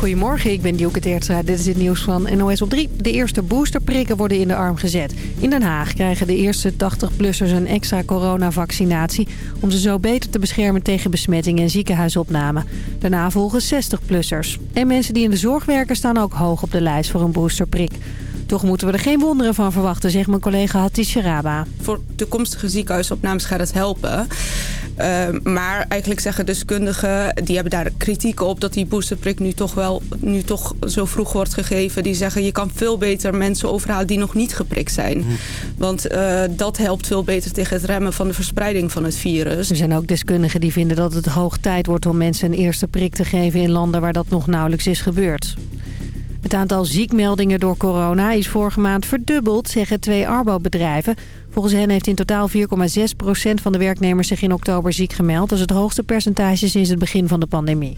Goedemorgen, ik ben Dielke Teertstra. Dit is het nieuws van NOS op 3. De eerste boosterprikken worden in de arm gezet. In Den Haag krijgen de eerste 80-plussers een extra coronavaccinatie... om ze zo beter te beschermen tegen besmetting en ziekenhuisopname. Daarna volgen 60-plussers. En mensen die in de zorg werken staan ook hoog op de lijst voor een boosterprik. Toch moeten we er geen wonderen van verwachten, zegt mijn collega Hattie Sharaba. Voor toekomstige ziekenhuisopnames gaat het helpen. Uh, maar eigenlijk zeggen deskundigen, die hebben daar kritiek op... dat die boosterprik nu toch wel nu toch zo vroeg wordt gegeven. Die zeggen, je kan veel beter mensen overhalen die nog niet geprikt zijn. Hm. Want uh, dat helpt veel beter tegen het remmen van de verspreiding van het virus. Er zijn ook deskundigen die vinden dat het hoog tijd wordt... om mensen een eerste prik te geven in landen waar dat nog nauwelijks is gebeurd. Het aantal ziekmeldingen door corona is vorige maand verdubbeld, zeggen twee Arbo-bedrijven. Volgens hen heeft in totaal 4,6% van de werknemers zich in oktober ziek gemeld. Dat is het hoogste percentage sinds het begin van de pandemie.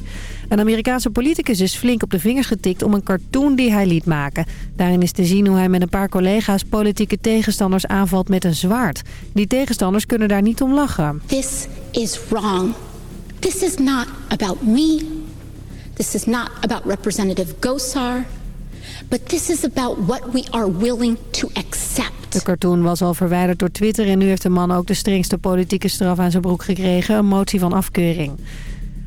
Een Amerikaanse politicus is flink op de vingers getikt om een cartoon die hij liet maken. Daarin is te zien hoe hij met een paar collega's politieke tegenstanders aanvalt met een zwaard. Die tegenstanders kunnen daar niet om lachen. This is wrong. This is not about me. This is not about Representative Gosar. But this is about what we are willing to accept. De cartoon was al verwijderd door Twitter en nu heeft de man ook de strengste politieke straf aan zijn broek gekregen. Een motie van afkeuring.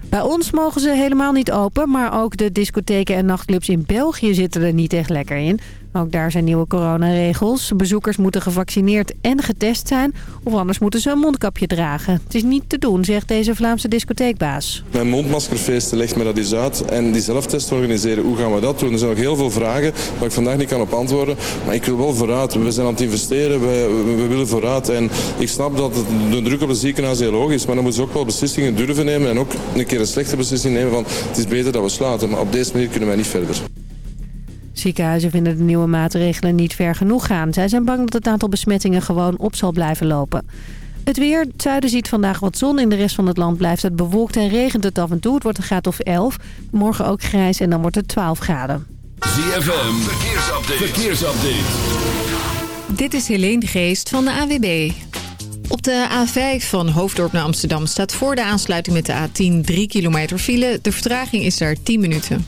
Bij ons mogen ze helemaal niet open, maar ook de discotheken en nachtclubs in België zitten er niet echt lekker in. Ook daar zijn nieuwe coronaregels. Bezoekers moeten gevaccineerd en getest zijn... of anders moeten ze een mondkapje dragen. Het is niet te doen, zegt deze Vlaamse discotheekbaas. Mijn mondmaskerfeesten legt me dat eens uit. En die zelftest organiseren, hoe gaan we dat doen? Er zijn nog heel veel vragen waar ik vandaag niet kan op antwoorden. Maar ik wil wel vooruit. We zijn aan het investeren, we, we, willen vooruit. En ik snap dat de druk op de ziekenhuis heel hoog is... maar dan moeten ze ook wel beslissingen durven nemen... en ook een keer een slechte beslissing nemen van... het is beter dat we sluiten. Maar op deze manier kunnen wij niet verder. Ziekenhuizen vinden de nieuwe maatregelen niet ver genoeg gaan. Zij zijn bang dat het aantal besmettingen gewoon op zal blijven lopen. Het weer. Het zuiden ziet vandaag wat zon. In de rest van het land blijft het bewolkt en regent het af en toe. Het wordt een graad of 11. Morgen ook grijs en dan wordt het 12 graden. ZFM. Verkeersupdate. Verkeersupdate. Dit is Helene Geest van de AWB. Op de A5 van Hoofddorp naar Amsterdam staat voor de aansluiting met de A10 3 kilometer file. De vertraging is daar 10 minuten.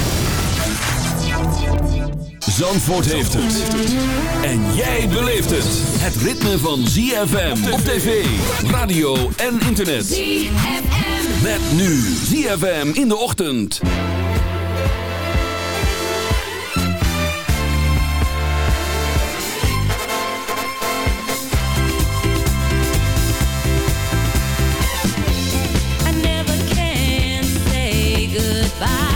Zandvoort heeft het. En jij beleeft het. Het ritme van ZFM op tv, radio en internet. ZFM. Met nu ZFM in de ochtend. I think I've had enough,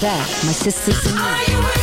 back, my sisters and me.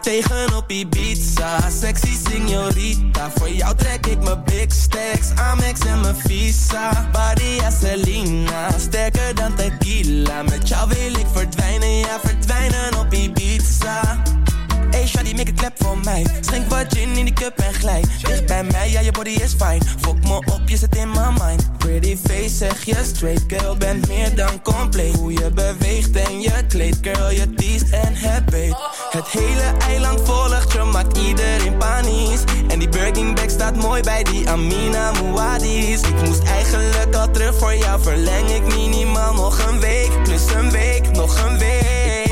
Tegen op Ibiza, sexy signorita. Voor jou trek ik mijn big stacks, Amex en mijn visa. Badia Selena, sterker dan tequila. Met jou wil ik verdwijnen, ja verdwijnen op Ibiza. Hey shawty, make a clap voor mij. Schenk wat gin in die cup en glij. Dicht bij mij, ja je body is fine. Fok me op, je zit in mijn mind zeg je straight Girl, bent meer dan compleet. Hoe je beweegt en je kleedt Girl, je teest en het beet Het hele eiland volgt je, maakt iedereen panisch. En die Birkin bag staat mooi bij die Amina Muadis Ik moest eigenlijk al terug voor jou Verleng ik minimaal nog een week. Plus een week, nog een week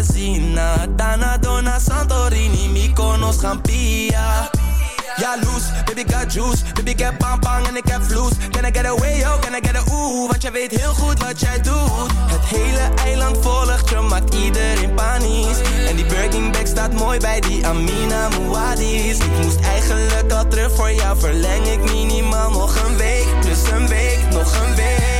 Luister goed en zien na Dana, Dona, Santorini Mykonos, Ja, loose, baby got juice Baby ik heb bang bang en ik heb vloes. Can I get away, yo, can I get a ooh? Want jij weet heel goed wat jij doet. Het hele eiland volgt je, maakt iedereen panisch. En die Birkin bag staat mooi bij die Amina Muadis Ik moest eigenlijk al terug voor jou Verleng ik minimaal nog een week. Plus een week, nog een week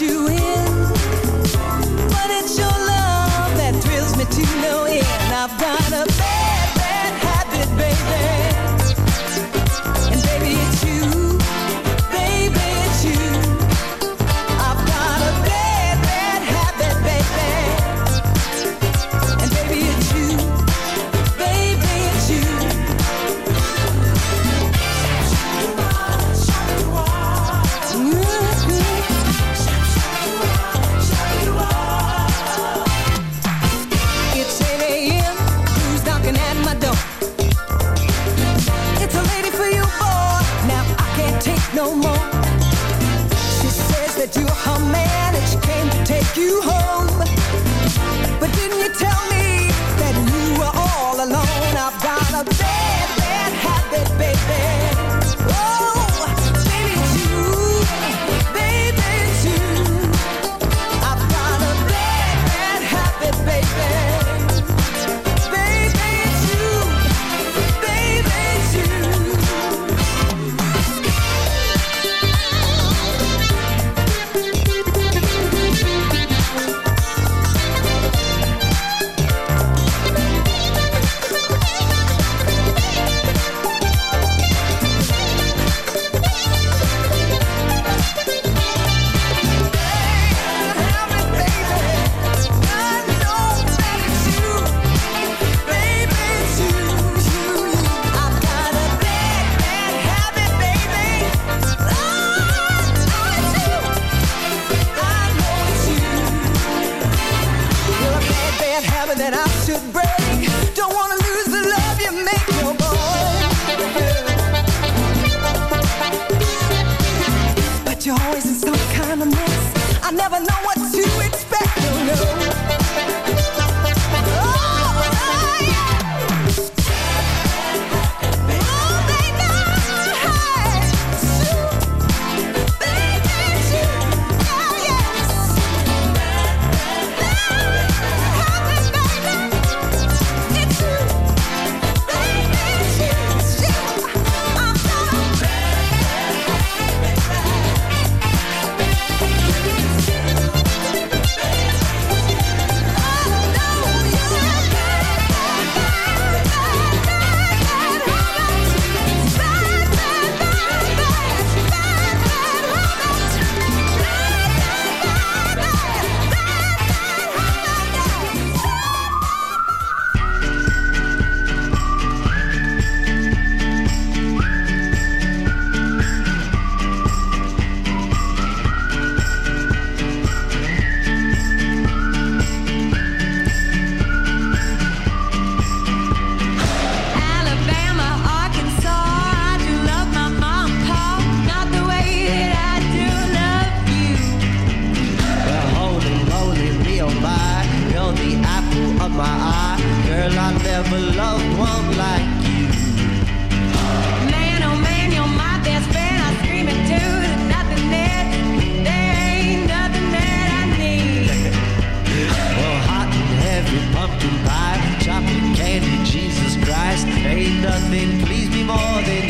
you in. Girl, I never loved one like you. Man, oh man, you're my best friend. I too. There's nothing. There ain't nothing that I need. well, hot and heavy, pumpkin pie, chocolate candy, Jesus Christ. Ain't nothing please me more than